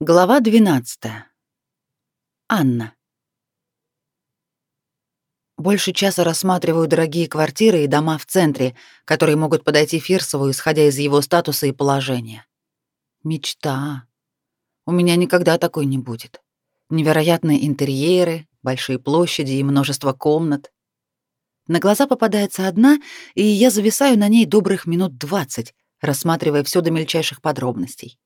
Глава 12. Анна. Больше часа рассматриваю дорогие квартиры и дома в центре, которые могут подойти Фирсову, исходя из его статуса и положения. Мечта. У меня никогда такой не будет. Невероятные интерьеры, большие площади и множество комнат. На глаза попадается одна, и я зависаю на ней добрых минут двадцать, рассматривая все до мельчайших подробностей.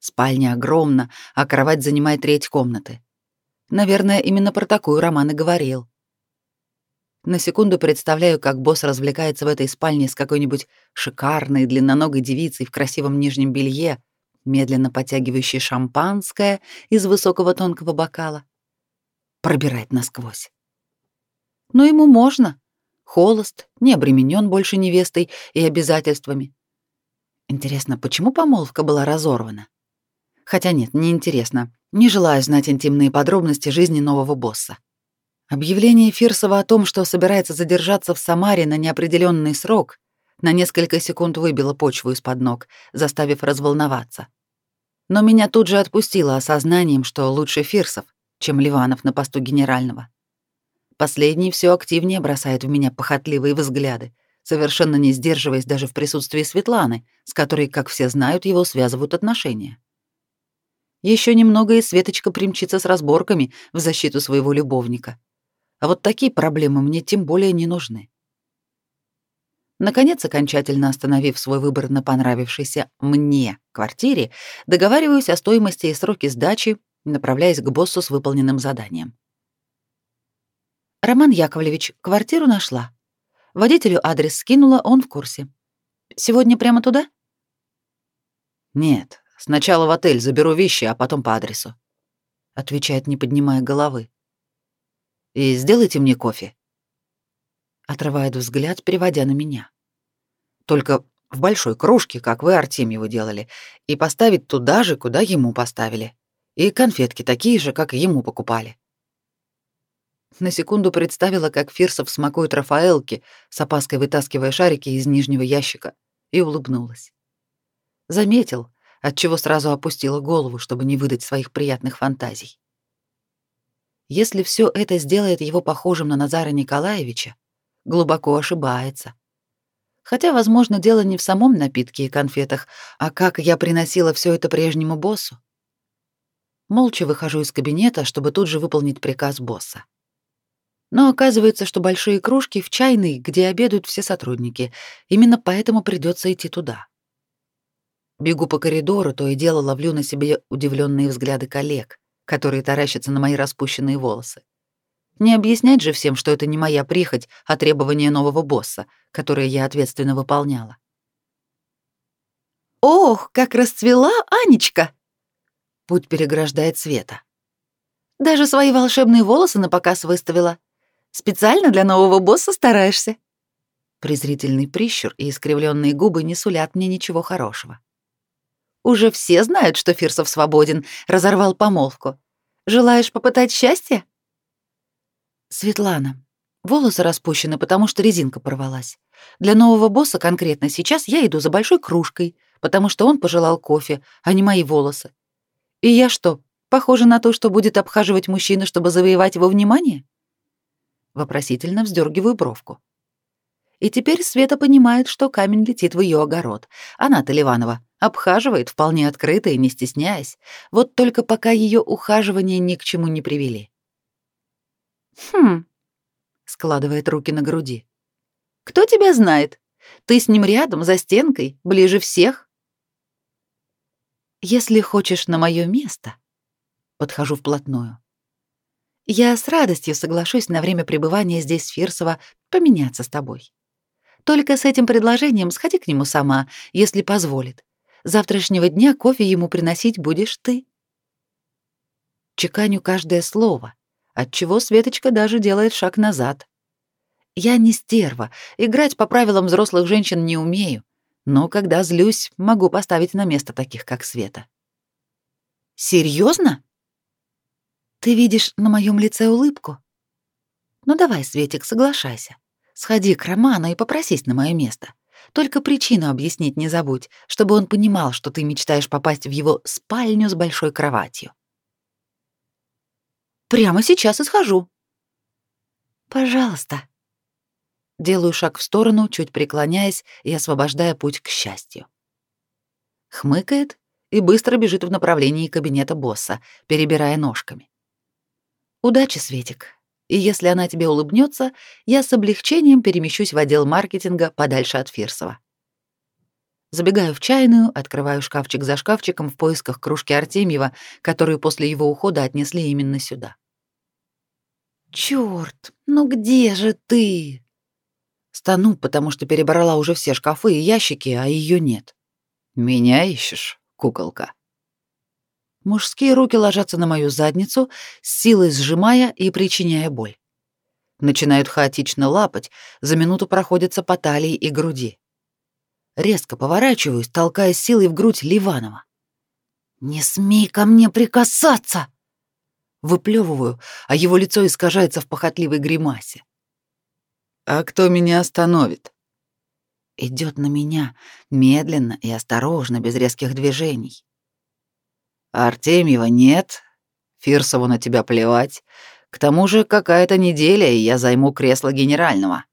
Спальня огромна, а кровать занимает треть комнаты. Наверное, именно про такую Роман и говорил. На секунду представляю, как босс развлекается в этой спальне с какой-нибудь шикарной длинноногой девицей в красивом нижнем белье, медленно подтягивающей шампанское из высокого тонкого бокала. Пробирает насквозь. Но ему можно. Холост, не обременен больше невестой и обязательствами. Интересно, почему помолвка была разорвана? Хотя нет, неинтересно. Не желаю знать интимные подробности жизни нового босса. Объявление Фирсова о том, что собирается задержаться в Самаре на неопределенный срок, на несколько секунд выбило почву из-под ног, заставив разволноваться. Но меня тут же отпустило осознанием, что лучше Фирсов, чем Ливанов на посту генерального. Последний все активнее бросает в меня похотливые взгляды, совершенно не сдерживаясь даже в присутствии Светланы, с которой, как все знают, его связывают отношения. Еще немного и Светочка примчится с разборками в защиту своего любовника. А вот такие проблемы мне тем более не нужны. Наконец, окончательно остановив свой выбор на понравившейся мне квартире, договариваюсь о стоимости и сроке сдачи, направляясь к боссу с выполненным заданием. Роман Яковлевич, квартиру нашла. Водителю адрес скинула, он в курсе. Сегодня прямо туда? Нет, Сначала в отель заберу вещи, а потом по адресу. Отвечает, не поднимая головы. И сделайте мне кофе. Отрывает взгляд, переводя на меня. Только в большой кружке, как вы Артемьеву делали, и поставить туда же, куда ему поставили. И конфетки такие же, как ему покупали. На секунду представила, как Фирсов смакует Рафаэлки, с опаской вытаскивая шарики из нижнего ящика, и улыбнулась. Заметил, отчего сразу опустила голову, чтобы не выдать своих приятных фантазий. Если все это сделает его похожим на Назара Николаевича, глубоко ошибается. Хотя, возможно, дело не в самом напитке и конфетах, а как я приносила все это прежнему боссу. Молча выхожу из кабинета, чтобы тут же выполнить приказ босса. Но оказывается, что большие кружки в чайной, где обедают все сотрудники. Именно поэтому придется идти туда. Бегу по коридору, то и дело ловлю на себе удивленные взгляды коллег, которые таращатся на мои распущенные волосы. Не объяснять же всем, что это не моя прихоть, а требование нового босса, которое я ответственно выполняла. «Ох, как расцвела Анечка!» Путь переграждает Света. «Даже свои волшебные волосы на показ выставила. Специально для нового босса стараешься?» Презрительный прищур и искривленные губы не сулят мне ничего хорошего. Уже все знают, что Фирсов свободен, разорвал помолвку. Желаешь попытать счастье? Светлана, волосы распущены, потому что резинка порвалась. Для нового босса конкретно сейчас я иду за большой кружкой, потому что он пожелал кофе, а не мои волосы. И я что, похожа на то, что будет обхаживать мужчину, чтобы завоевать его внимание? Вопросительно вздергиваю бровку. И теперь Света понимает, что камень летит в ее огород. Она-то Ливанова Обхаживает вполне открыто и не стесняясь. Вот только пока ее ухаживания ни к чему не привели. «Хм», — складывает руки на груди. «Кто тебя знает? Ты с ним рядом, за стенкой, ближе всех». «Если хочешь на мое место», — подхожу вплотную. «Я с радостью соглашусь на время пребывания здесь Фирсова поменяться с тобой. Только с этим предложением сходи к нему сама, если позволит завтрашнего дня кофе ему приносить будешь ты. Чеканю каждое слово, отчего Светочка даже делает шаг назад. Я не стерва, играть по правилам взрослых женщин не умею, но когда злюсь, могу поставить на место таких, как Света. Серьезно? Ты видишь на моем лице улыбку? Ну давай, Светик, соглашайся. Сходи к Роману и попросись на мое место. Только причину объяснить не забудь, чтобы он понимал, что ты мечтаешь попасть в его спальню с большой кроватью. Прямо сейчас и схожу. Пожалуйста. Делаю шаг в сторону, чуть преклоняясь и освобождая путь к счастью. Хмыкает и быстро бежит в направлении кабинета босса, перебирая ножками. Удачи, Светик. И если она тебе улыбнется, я с облегчением перемещусь в отдел маркетинга подальше от Фирсова. Забегаю в чайную, открываю шкафчик за шкафчиком в поисках кружки Артемьева, которую после его ухода отнесли именно сюда. Чёрт, ну где же ты? Стану, потому что перебрала уже все шкафы и ящики, а ее нет. Меня ищешь, куколка? Мужские руки ложатся на мою задницу, с силой сжимая и причиняя боль. Начинают хаотично лапать, за минуту проходятся по талии и груди. Резко поворачиваюсь, толкая силой в грудь Ливанова. «Не смей ко мне прикасаться!» Выплевываю, а его лицо искажается в похотливой гримасе. «А кто меня остановит?» Идет на меня, медленно и осторожно, без резких движений. Артемьева нет, Фирсову на тебя плевать. К тому же какая-то неделя, и я займу кресло генерального.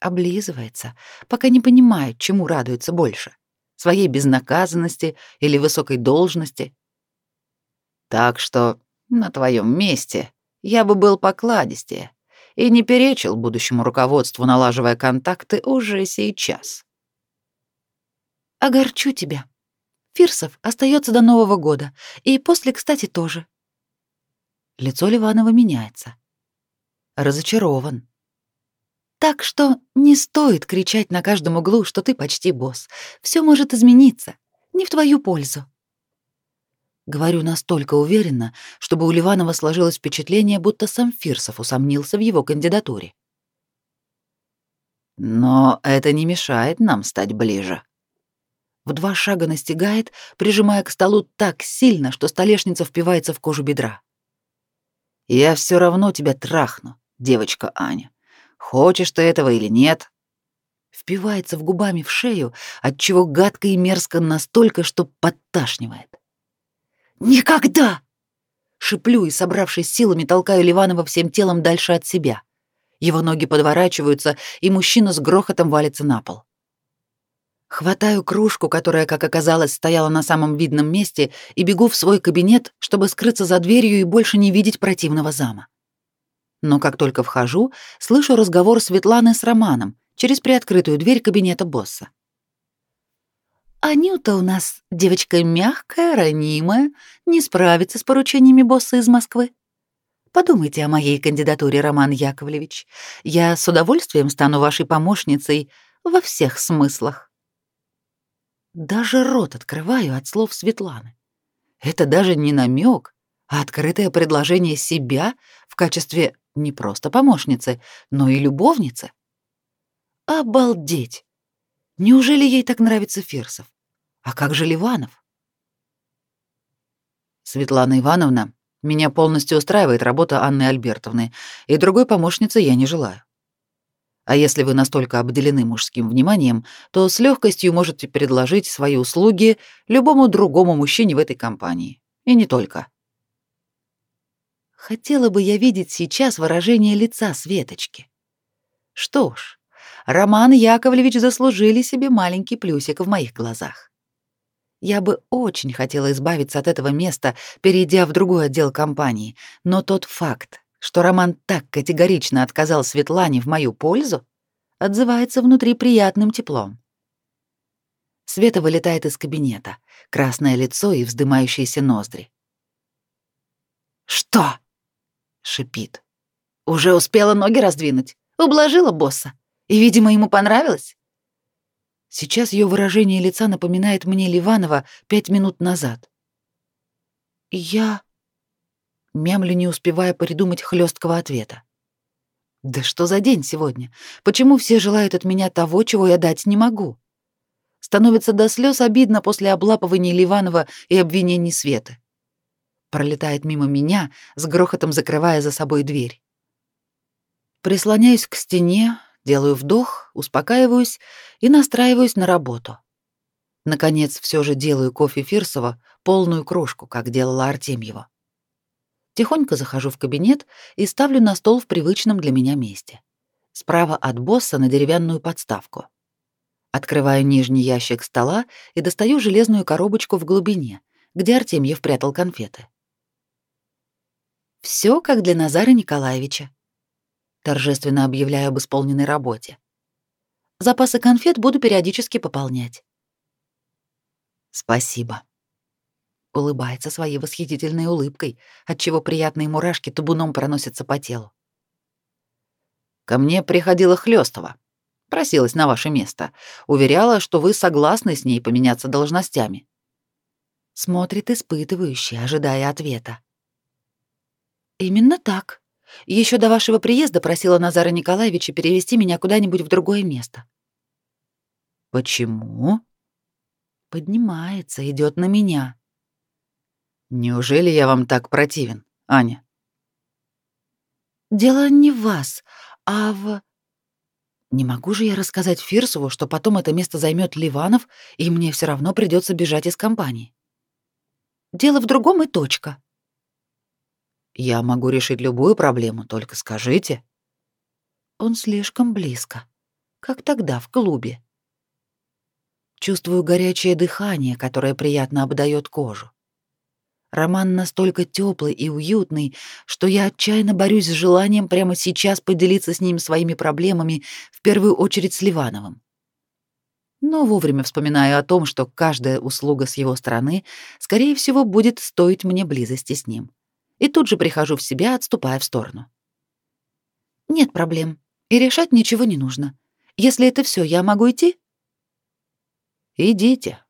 Облизывается, пока не понимает, чему радуется больше. Своей безнаказанности или высокой должности. Так что на твоем месте я бы был покладистее и не перечил будущему руководству, налаживая контакты уже сейчас. Огорчу тебя, Фирсов остается до Нового года, и после, кстати, тоже. Лицо Ливанова меняется. Разочарован. Так что не стоит кричать на каждом углу, что ты почти босс. Все может измениться, не в твою пользу. Говорю настолько уверенно, чтобы у Ливанова сложилось впечатление, будто сам Фирсов усомнился в его кандидатуре. Но это не мешает нам стать ближе в два шага настигает, прижимая к столу так сильно, что столешница впивается в кожу бедра. «Я все равно тебя трахну, девочка Аня. Хочешь ты этого или нет?» Впивается в губами в шею, отчего гадко и мерзко настолько, что подташнивает. «Никогда!» Шиплю и, собравшись силами, толкаю Ливанова всем телом дальше от себя. Его ноги подворачиваются, и мужчина с грохотом валится на пол. Хватаю кружку, которая, как оказалось, стояла на самом видном месте, и бегу в свой кабинет, чтобы скрыться за дверью и больше не видеть противного зама. Но как только вхожу, слышу разговор Светланы с Романом через приоткрытую дверь кабинета босса. «Анюта у нас девочка мягкая, ранимая, не справится с поручениями босса из Москвы. Подумайте о моей кандидатуре, Роман Яковлевич. Я с удовольствием стану вашей помощницей во всех смыслах». Даже рот открываю от слов Светланы. Это даже не намек, а открытое предложение себя в качестве не просто помощницы, но и любовницы. Обалдеть! Неужели ей так нравится Фирсов? А как же Ливанов? Светлана Ивановна, меня полностью устраивает работа Анны Альбертовны, и другой помощницы я не желаю. А если вы настолько обделены мужским вниманием, то с легкостью можете предложить свои услуги любому другому мужчине в этой компании. И не только. Хотела бы я видеть сейчас выражение лица Светочки. Что ж, Роман Яковлевич заслужили себе маленький плюсик в моих глазах. Я бы очень хотела избавиться от этого места, перейдя в другой отдел компании, но тот факт, что Роман так категорично отказал Светлане в мою пользу, отзывается внутри приятным теплом. Света вылетает из кабинета, красное лицо и вздымающиеся ноздри. «Что?» — шипит. «Уже успела ноги раздвинуть, ублажила босса, и, видимо, ему понравилось?» Сейчас ее выражение лица напоминает мне Ливанова пять минут назад. «Я...» мямлю, не успевая придумать хлесткого ответа. Да что за день сегодня? Почему все желают от меня того, чего я дать не могу? Становится до слез обидно после облапывания Ливанова и обвинений Светы. Пролетает мимо меня, с грохотом закрывая за собой дверь. Прислоняюсь к стене, Делаю вдох, успокаиваюсь и настраиваюсь на работу. Наконец, все же делаю кофе Фирсова полную кружку, как делала Артемьева. Тихонько захожу в кабинет и ставлю на стол в привычном для меня месте. Справа от босса на деревянную подставку. Открываю нижний ящик стола и достаю железную коробочку в глубине, где Артемьев прятал конфеты. Все как для Назара Николаевича. Торжественно объявляю об исполненной работе. Запасы конфет буду периодически пополнять. Спасибо. Улыбается своей восхитительной улыбкой, отчего приятные мурашки тубуном проносятся по телу. Ко мне приходила Хлёстова. Просилась на ваше место. Уверяла, что вы согласны с ней поменяться должностями. Смотрит испытывающе, ожидая ответа. Именно так. Еще до вашего приезда просила Назара Николаевича перевести меня куда-нибудь в другое место. Почему? Поднимается, идет на меня. Неужели я вам так противен, Аня? Дело не в вас, а в Не могу же я рассказать Фирсову, что потом это место займет Ливанов, и мне все равно придется бежать из компании. Дело в другом и точка. Я могу решить любую проблему, только скажите. Он слишком близко, как тогда в клубе. Чувствую горячее дыхание, которое приятно обдает кожу. Роман настолько теплый и уютный, что я отчаянно борюсь с желанием прямо сейчас поделиться с ним своими проблемами, в первую очередь с Ливановым. Но вовремя вспоминаю о том, что каждая услуга с его стороны, скорее всего, будет стоить мне близости с ним и тут же прихожу в себя, отступая в сторону. Нет проблем, и решать ничего не нужно. Если это все, я могу идти? Идите.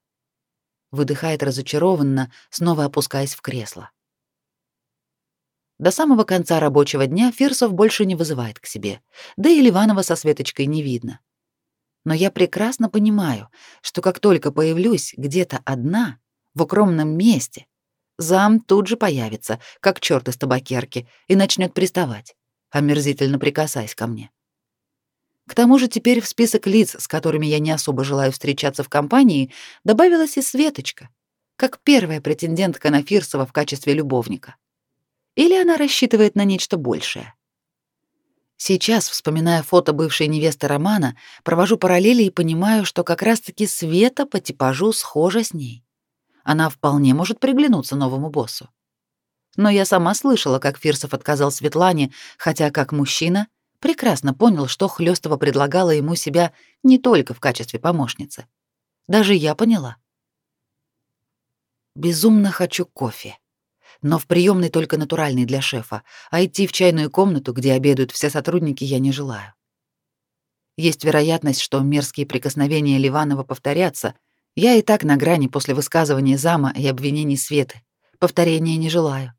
Выдыхает разочарованно, снова опускаясь в кресло. До самого конца рабочего дня Фирсов больше не вызывает к себе, да и Ливанова со Светочкой не видно. Но я прекрасно понимаю, что как только появлюсь где-то одна, в укромном месте, Зам тут же появится, как черт из табакерки, и начнет приставать, омерзительно прикасаясь ко мне. К тому же теперь в список лиц, с которыми я не особо желаю встречаться в компании, добавилась и Светочка, как первая претендентка на Фирсова в качестве любовника. Или она рассчитывает на нечто большее? Сейчас, вспоминая фото бывшей невесты Романа, провожу параллели и понимаю, что как раз-таки Света по типажу схожа с ней она вполне может приглянуться новому боссу. Но я сама слышала, как Фирсов отказал Светлане, хотя как мужчина прекрасно понял, что Хлёстова предлагала ему себя не только в качестве помощницы. Даже я поняла. Безумно хочу кофе. Но в приемной только натуральный для шефа, а идти в чайную комнату, где обедают все сотрудники, я не желаю. Есть вероятность, что мерзкие прикосновения Ливанова повторятся, я и так на грани после высказывания зама и обвинений Светы. Повторения не желаю.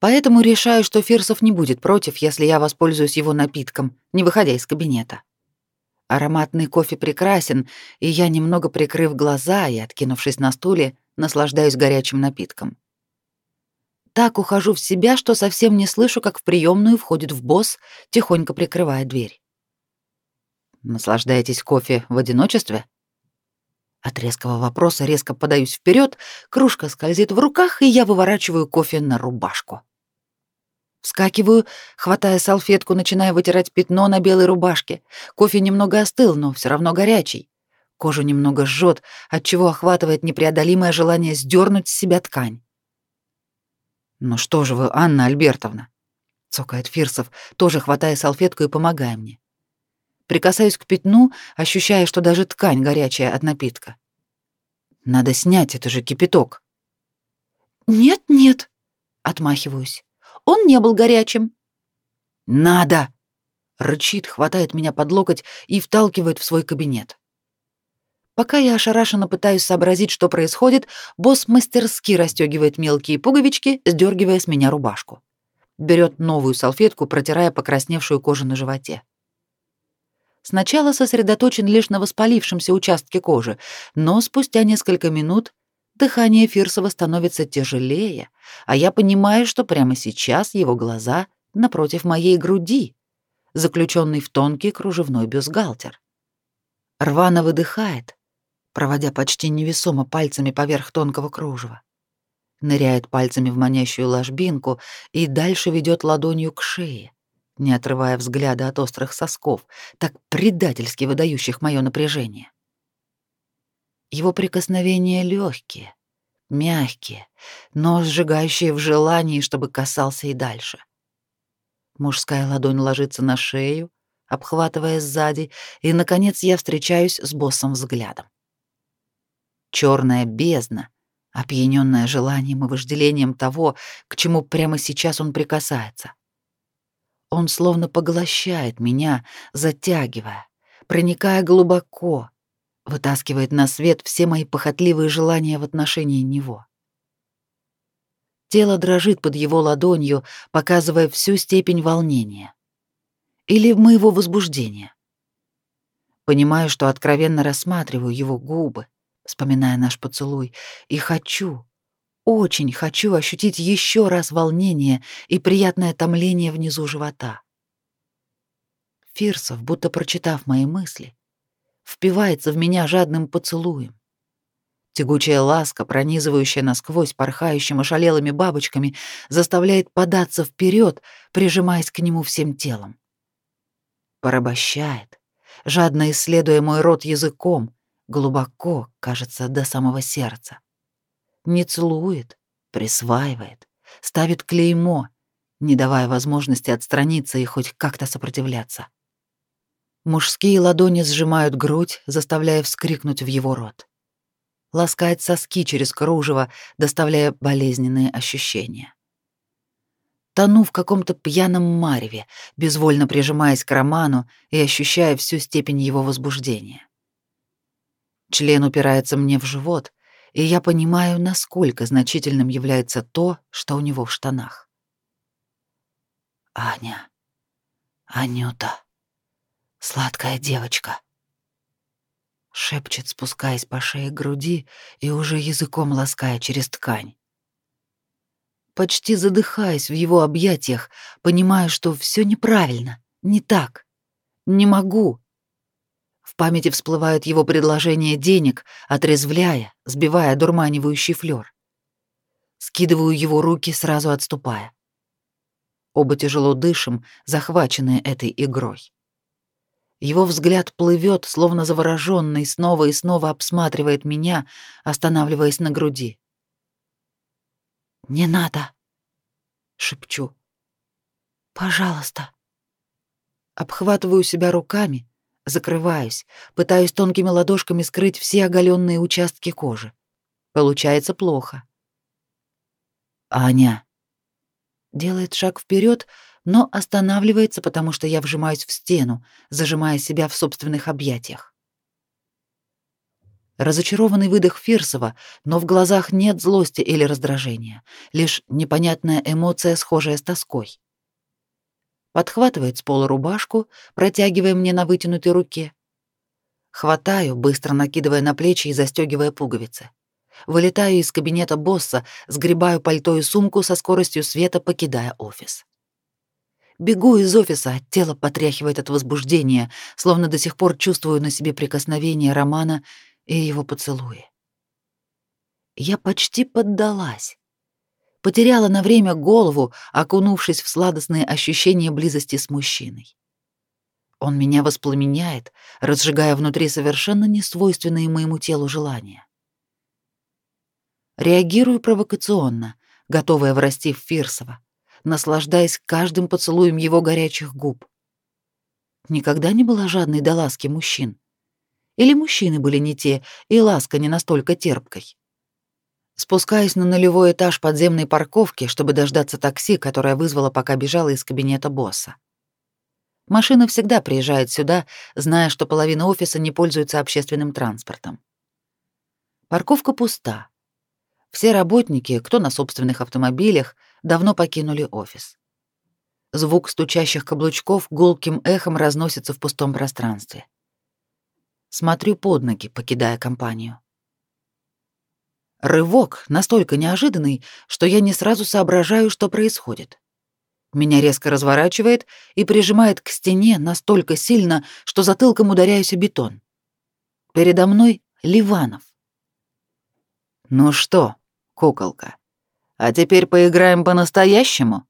Поэтому решаю, что Фирсов не будет против, если я воспользуюсь его напитком, не выходя из кабинета. Ароматный кофе прекрасен, и я, немного прикрыв глаза и откинувшись на стуле, наслаждаюсь горячим напитком. Так ухожу в себя, что совсем не слышу, как в приемную входит в босс, тихонько прикрывая дверь. Наслаждаетесь кофе в одиночестве? От резкого вопроса резко подаюсь вперед, кружка скользит в руках, и я выворачиваю кофе на рубашку. Вскакиваю, хватая салфетку, начиная вытирать пятно на белой рубашке. Кофе немного остыл, но все равно горячий. Кожу немного жжет, отчего охватывает непреодолимое желание сдернуть с себя ткань. «Ну что же вы, Анна Альбертовна?» — цокает Фирсов, тоже хватая салфетку и помогая мне. Прикасаюсь к пятну, ощущая, что даже ткань горячая от напитка. Надо снять, это же кипяток. Нет, нет, отмахиваюсь. Он не был горячим. Надо, рычит, хватает меня под локоть и вталкивает в свой кабинет. Пока я ошарашенно пытаюсь сообразить, что происходит, босс мастерски расстегивает мелкие пуговички, сдергивая с меня рубашку. Берет новую салфетку, протирая покрасневшую кожу на животе. Сначала сосредоточен лишь на воспалившемся участке кожи, но спустя несколько минут дыхание Фирсова становится тяжелее, а я понимаю, что прямо сейчас его глаза напротив моей груди, заключенный в тонкий кружевной бюстгальтер. Рвано выдыхает, проводя почти невесомо пальцами поверх тонкого кружева. Ныряет пальцами в манящую ложбинку и дальше ведет ладонью к шее, не отрывая взгляда от острых сосков, так предательски выдающих мое напряжение. Его прикосновения легкие, мягкие, но сжигающие в желании, чтобы касался и дальше. Мужская ладонь ложится на шею, обхватывая сзади, и, наконец, я встречаюсь с боссом взглядом. Черная бездна, опьяненная желанием и вожделением того, к чему прямо сейчас он прикасается. Он словно поглощает меня, затягивая, проникая глубоко, вытаскивает на свет все мои похотливые желания в отношении него. Тело дрожит под его ладонью, показывая всю степень волнения. Или моего возбуждения. Понимаю, что откровенно рассматриваю его губы, вспоминая наш поцелуй, и хочу, очень хочу ощутить еще раз волнение и приятное томление внизу живота. Фирсов, будто прочитав мои мысли, впивается в меня жадным поцелуем. Тягучая ласка, пронизывающая насквозь порхающим ошалелыми бабочками, заставляет податься вперед, прижимаясь к нему всем телом. Порабощает, жадно исследуя мой рот языком, глубоко, кажется, до самого сердца. Не целует, присваивает, ставит клеймо, не давая возможности отстраниться и хоть как-то сопротивляться. Мужские ладони сжимают грудь, заставляя вскрикнуть в его рот ласкает соски через кружево, доставляя болезненные ощущения. Тону в каком-то пьяном мареве, безвольно прижимаясь к Роману и ощущая всю степень его возбуждения. Член упирается мне в живот, и я понимаю, насколько значительным является то, что у него в штанах. «Аня, Анюта, сладкая девочка», шепчет, спускаясь по шее к груди и уже языком лаская через ткань. Почти задыхаясь в его объятиях, понимаю, что все неправильно, не так. Не могу. В памяти всплывают его предложения денег, отрезвляя, сбивая дурманивающий флёр. Скидываю его руки, сразу отступая. Оба тяжело дышим, захваченные этой игрой. Его взгляд плывет, словно завороженный, снова и снова обсматривает меня, останавливаясь на груди. «Не надо!» — шепчу. «Пожалуйста!» Обхватываю себя руками, закрываюсь, пытаюсь тонкими ладошками скрыть все оголенные участки кожи. Получается плохо. «Аня!» Делает шаг вперед, но останавливается, потому что я вжимаюсь в стену, зажимая себя в собственных объятиях. Разочарованный выдох Фирсова, но в глазах нет злости или раздражения, лишь непонятная эмоция, схожая с тоской. Подхватывает с пола рубашку, протягивая мне на вытянутой руке. Хватаю, быстро накидывая на плечи и застегивая пуговицы. Вылетаю из кабинета босса, сгребаю пальто и сумку со скоростью света, покидая офис. Бегу из офиса, а тело потряхивает от возбуждения, словно до сих пор чувствую на себе прикосновение Романа и его поцелуи. Я почти поддалась. Потеряла на время голову, окунувшись в сладостные ощущения близости с мужчиной. Он меня воспламеняет, разжигая внутри совершенно несвойственные моему телу желания. Реагирую провокационно, готовая врасти в Фирсова наслаждаясь каждым поцелуем его горячих губ. Никогда не была жадной до ласки мужчин. Или мужчины были не те, и ласка не настолько терпкой. Спускаясь на нулевой этаж подземной парковки, чтобы дождаться такси, которое вызвала, пока бежала из кабинета босса. Машина всегда приезжает сюда, зная, что половина офиса не пользуется общественным транспортом. Парковка пуста. Все работники, кто на собственных автомобилях, давно покинули офис. Звук стучащих каблучков гулким эхом разносится в пустом пространстве. Смотрю под ноги, покидая компанию. Рывок настолько неожиданный, что я не сразу соображаю, что происходит. Меня резко разворачивает и прижимает к стене настолько сильно, что затылком ударяюсь о бетон. Передо мной Ливанов. «Ну что, куколка, а теперь поиграем по-настоящему?»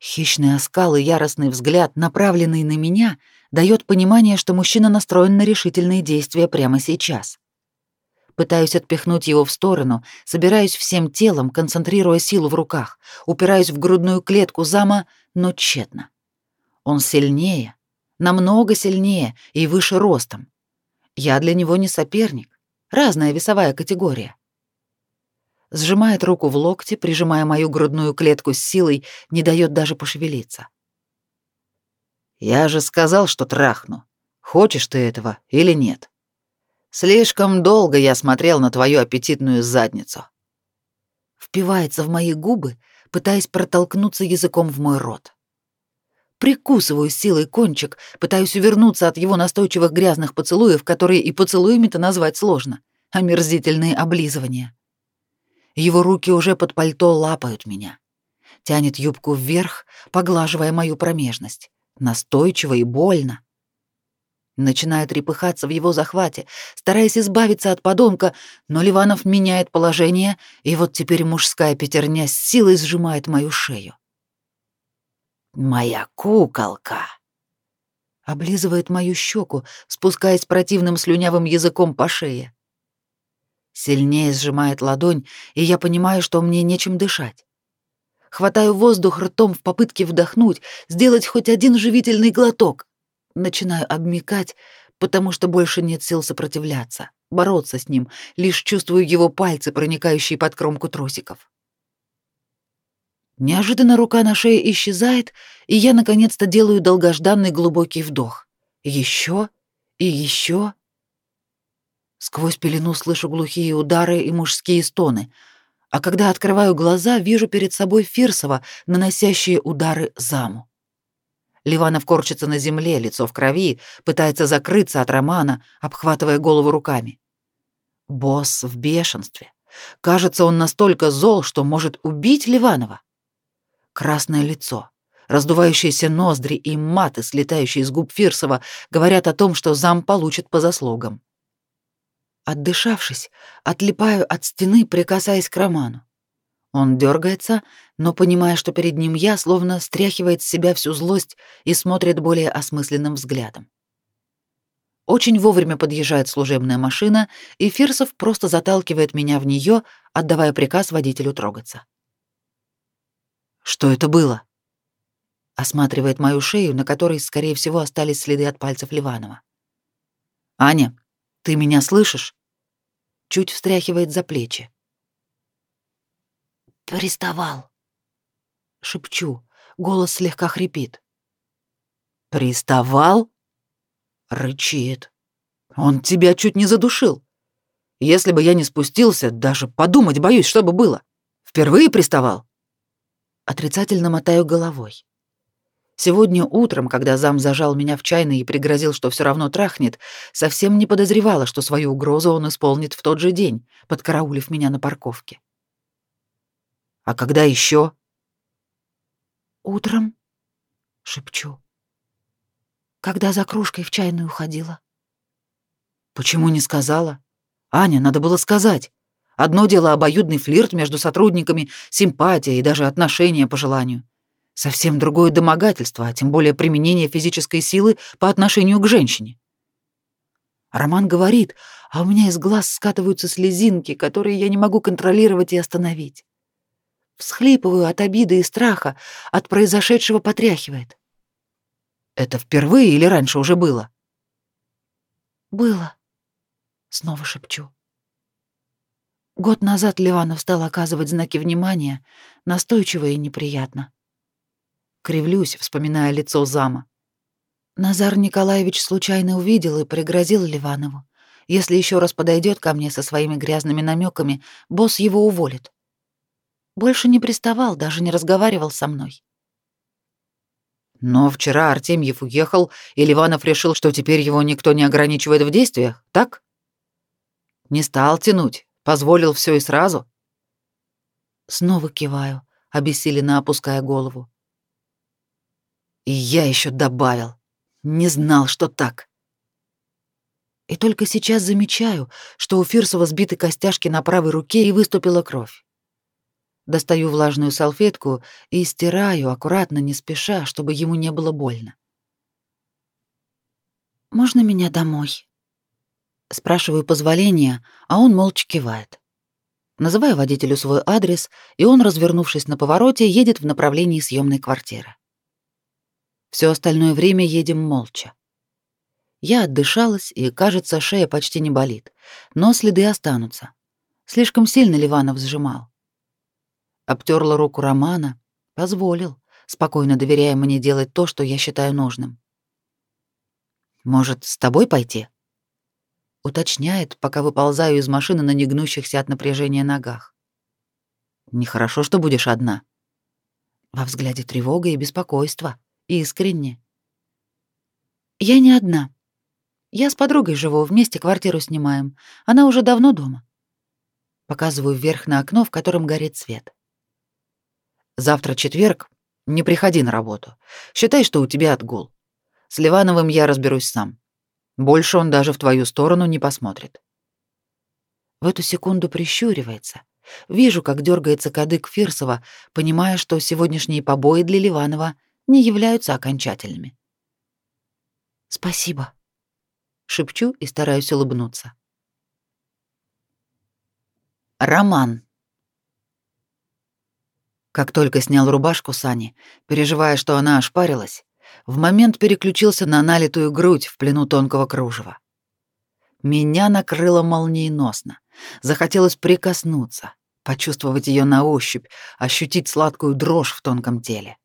Хищный оскал и яростный взгляд, направленный на меня, дает понимание, что мужчина настроен на решительные действия прямо сейчас. Пытаюсь отпихнуть его в сторону, собираюсь всем телом, концентрируя силу в руках, упираюсь в грудную клетку зама, но тщетно. Он сильнее, намного сильнее и выше ростом. Я для него не соперник, разная весовая категория. Сжимает руку в локте, прижимая мою грудную клетку с силой, не дает даже пошевелиться. «Я же сказал, что трахну. Хочешь ты этого или нет?» Слишком долго я смотрел на твою аппетитную задницу. Впивается в мои губы, пытаясь протолкнуться языком в мой рот. Прикусываю силой кончик, пытаюсь увернуться от его настойчивых грязных поцелуев, которые и поцелуями-то назвать сложно. Омерзительные облизывания. Его руки уже под пальто лапают меня. Тянет юбку вверх, поглаживая мою промежность. Настойчиво и больно. Начинаю трепыхаться в его захвате, стараясь избавиться от подонка, но Ливанов меняет положение, и вот теперь мужская пятерня с силой сжимает мою шею. «Моя куколка!» Облизывает мою щеку, спускаясь противным слюнявым языком по шее. Сильнее сжимает ладонь, и я понимаю, что мне нечем дышать. Хватаю воздух ртом в попытке вдохнуть, сделать хоть один живительный глоток — Начинаю обмикать, потому что больше нет сил сопротивляться, бороться с ним, лишь чувствую его пальцы, проникающие под кромку трусиков. Неожиданно рука на шее исчезает, и я наконец-то делаю долгожданный глубокий вдох. Еще и еще. Сквозь пелену слышу глухие удары и мужские стоны, а когда открываю глаза, вижу перед собой Фирсова, наносящие удары заму. Ливанов корчится на земле, лицо в крови, пытается закрыться от Романа, обхватывая голову руками. Босс в бешенстве. Кажется, он настолько зол, что может убить Ливанова. Красное лицо, раздувающиеся ноздри и маты, слетающие с губ Фирсова, говорят о том, что зам получит по заслугам. Отдышавшись, отлипаю от стены, прикасаясь к Роману. Он дергается, но, понимая, что перед ним я, словно стряхивает с себя всю злость и смотрит более осмысленным взглядом. Очень вовремя подъезжает служебная машина, и Фирсов просто заталкивает меня в нее, отдавая приказ водителю трогаться. «Что это было?» Осматривает мою шею, на которой, скорее всего, остались следы от пальцев Ливанова. «Аня, ты меня слышишь?» Чуть встряхивает за плечи. «Приставал», — шепчу, голос слегка хрипит. «Приставал?» — рычит. «Он тебя чуть не задушил. Если бы я не спустился, даже подумать боюсь, что бы было. Впервые приставал?» Отрицательно мотаю головой. Сегодня утром, когда зам зажал меня в чайной и пригрозил, что все равно трахнет, совсем не подозревала, что свою угрозу он исполнит в тот же день, подкараулив меня на парковке. А когда еще? Утром, шепчу. Когда за кружкой в чайную ходила. Почему не сказала? Аня, надо было сказать. Одно дело обоюдный флирт между сотрудниками, симпатия и даже отношения по желанию. Совсем другое домогательство, а тем более применение физической силы по отношению к женщине. Роман говорит, а у меня из глаз скатываются слезинки, которые я не могу контролировать и остановить. Всхлипываю от обиды и страха, от произошедшего потряхивает. Это впервые или раньше уже было? Было. Снова шепчу. Год назад Ливанов стал оказывать знаки внимания, настойчиво и неприятно. Кривлюсь, вспоминая лицо зама. Назар Николаевич случайно увидел и пригрозил Ливанову. Если еще раз подойдет ко мне со своими грязными намеками, босс его уволит. Больше не приставал, даже не разговаривал со мной. Но вчера Артемьев уехал, и Ливанов решил, что теперь его никто не ограничивает в действиях, так? Не стал тянуть, позволил все и сразу. Снова киваю, обессиленно опуская голову. И я еще добавил. Не знал, что так. И только сейчас замечаю, что у Фирсова сбиты костяшки на правой руке и выступила кровь. Достаю влажную салфетку и стираю аккуратно, не спеша, чтобы ему не было больно. «Можно меня домой?» Спрашиваю позволения, а он молча кивает. Называю водителю свой адрес, и он, развернувшись на повороте, едет в направлении съемной квартиры. Все остальное время едем молча. Я отдышалась, и, кажется, шея почти не болит, но следы останутся. Слишком сильно Ливанов сжимал. Обтерла руку Романа, позволил, спокойно доверяя мне делать то, что я считаю нужным. «Может, с тобой пойти?» Уточняет, пока выползаю из машины на негнущихся от напряжения ногах. «Нехорошо, что будешь одна». Во взгляде тревога и беспокойство. Искренне. «Я не одна. Я с подругой живу, вместе квартиру снимаем. Она уже давно дома». Показываю вверх на окно, в котором горит свет. «Завтра четверг. Не приходи на работу. Считай, что у тебя отгул. С Ливановым я разберусь сам. Больше он даже в твою сторону не посмотрит». В эту секунду прищуривается. Вижу, как дергается кадык Фирсова, понимая, что сегодняшние побои для Ливанова не являются окончательными. «Спасибо», — шепчу и стараюсь улыбнуться. Роман. Как только снял рубашку Сани, переживая, что она ошпарилась, в момент переключился на налитую грудь в плену тонкого кружева. Меня накрыло молниеносно. Захотелось прикоснуться, почувствовать ее на ощупь, ощутить сладкую дрожь в тонком теле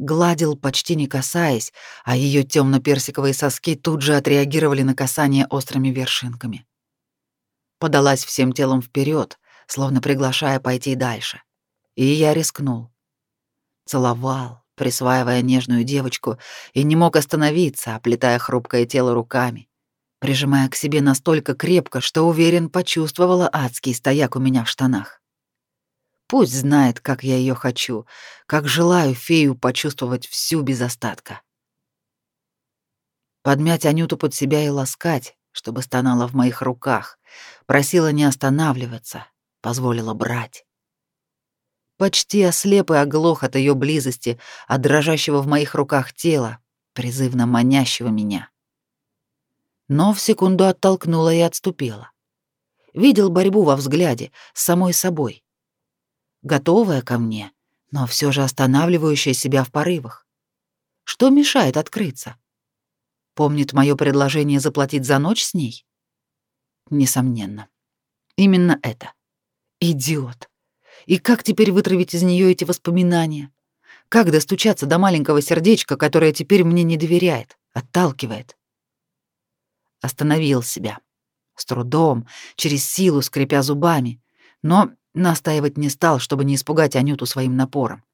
гладил, почти не касаясь, а ее темно-персиковые соски тут же отреагировали на касание острыми вершинками. Подалась всем телом вперед, словно приглашая пойти дальше. И я рискнул. Целовал, присваивая нежную девочку, и не мог остановиться, оплетая хрупкое тело руками, прижимая к себе настолько крепко, что, уверен, почувствовала адский стояк у меня в штанах. Пусть знает, как я ее хочу, как желаю фею почувствовать всю без остатка. Подмять Анюту под себя и ласкать, чтобы стонала в моих руках, просила не останавливаться, позволила брать. Почти ослеп и оглох от ее близости, от дрожащего в моих руках тела, призывно манящего меня. Но в секунду оттолкнула и отступила. Видел борьбу во взгляде с самой собой готовая ко мне, но все же останавливающая себя в порывах. Что мешает открыться? Помнит мое предложение заплатить за ночь с ней? Несомненно. Именно это. Идиот. И как теперь вытравить из нее эти воспоминания? Как достучаться до маленького сердечка, которое теперь мне не доверяет, отталкивает? Остановил себя. С трудом, через силу, скрипя зубами. Но Настаивать не стал, чтобы не испугать Анюту своим напором.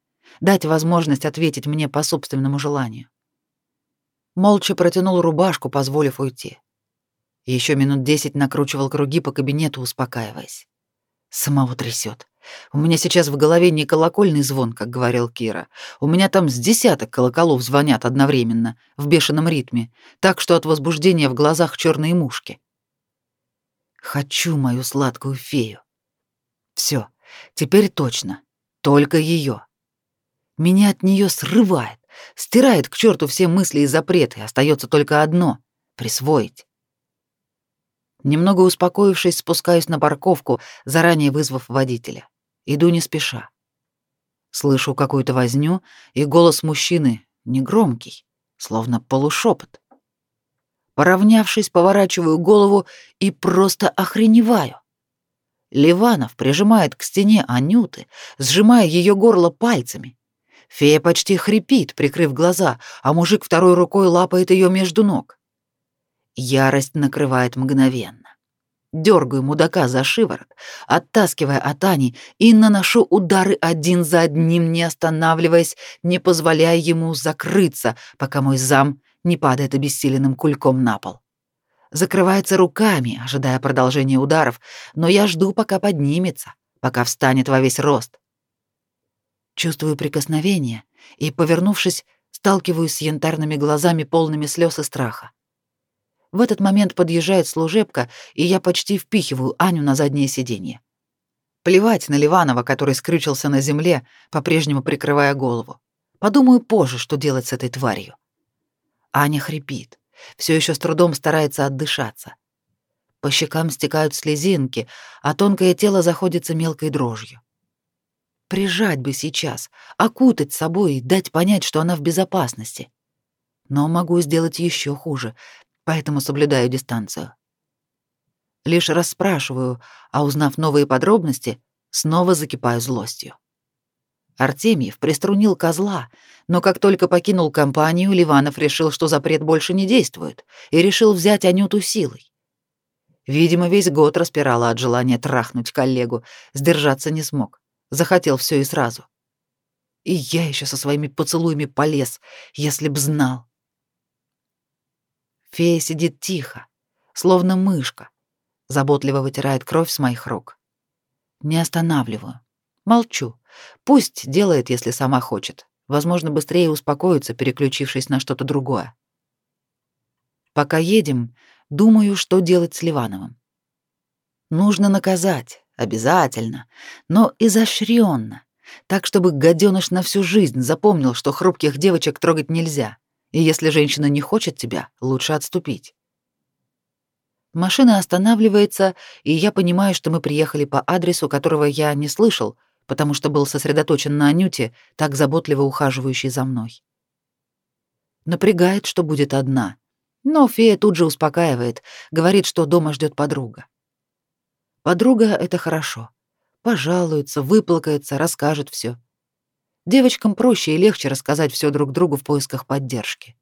Дать возможность ответить мне по собственному желанию. Молча протянул рубашку, позволив уйти. Еще минут десять накручивал круги по кабинету, успокаиваясь. Самого трясет. У меня сейчас в голове не колокольный звон, как говорил Кира. У меня там с десяток колоколов звонят одновременно, в бешеном ритме, так что от возбуждения в глазах черные мушки. Хочу мою сладкую фею. Все, теперь точно. Только ее. Меня от нее срывает, стирает к черту все мысли и запреты, остается только одно — присвоить. Немного успокоившись, спускаюсь на парковку, заранее вызвав водителя. Иду не спеша. Слышу какую-то возню, и голос мужчины негромкий, словно полушепот. Поравнявшись, поворачиваю голову и просто охреневаю. Ливанов прижимает к стене Анюты, сжимая ее горло пальцами. Фея почти хрипит, прикрыв глаза, а мужик второй рукой лапает ее между ног. Ярость накрывает мгновенно. Дергаю мудака за шиворот, оттаскивая от Ани, и наношу удары один за одним, не останавливаясь, не позволяя ему закрыться, пока мой зам не падает обессиленным кульком на пол закрывается руками, ожидая продолжения ударов, но я жду, пока поднимется, пока встанет во весь рост. Чувствую прикосновение и, повернувшись, сталкиваюсь с янтарными глазами, полными слез и страха. В этот момент подъезжает служебка, и я почти впихиваю Аню на заднее сиденье. Плевать на Ливанова, который скрючился на земле, по-прежнему прикрывая голову. Подумаю позже, что делать с этой тварью. Аня хрипит, все еще с трудом старается отдышаться. По щекам стекают слезинки, а тонкое тело заходится мелкой дрожью. Прижать бы сейчас, окутать собой и дать понять, что она в безопасности. Но могу сделать еще хуже, поэтому соблюдаю дистанцию. Лишь расспрашиваю, а узнав новые подробности, снова закипаю злостью. Артемьев приструнил козла, но как только покинул компанию, Ливанов решил, что запрет больше не действует, и решил взять Анюту силой. Видимо, весь год распирала от желания трахнуть коллегу, сдержаться не смог. Захотел все и сразу. И я еще со своими поцелуями полез, если б знал. Фея сидит тихо, словно мышка, заботливо вытирает кровь с моих рук. Не останавливаю. Молчу. Пусть делает, если сама хочет. Возможно, быстрее успокоится, переключившись на что-то другое. Пока едем, думаю, что делать с Ливановым. Нужно наказать, обязательно, но изощренно, так чтобы гаденыш на всю жизнь запомнил, что хрупких девочек трогать нельзя, и если женщина не хочет тебя, лучше отступить. Машина останавливается, и я понимаю, что мы приехали по адресу, которого я не слышал, потому что был сосредоточен на Анюте, так заботливо ухаживающей за мной. Напрягает, что будет одна. Но фея тут же успокаивает, говорит, что дома ждет подруга. Подруга — это хорошо. Пожалуется, выплакается, расскажет все. Девочкам проще и легче рассказать все друг другу в поисках поддержки.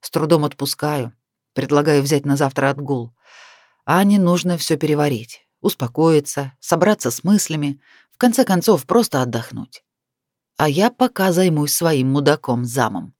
С трудом отпускаю, Предлагаю взять на завтра отгул. Ане нужно все переварить, успокоиться, собраться с мыслями, в конце концов просто отдохнуть. А я пока займусь своим мудаком-замом.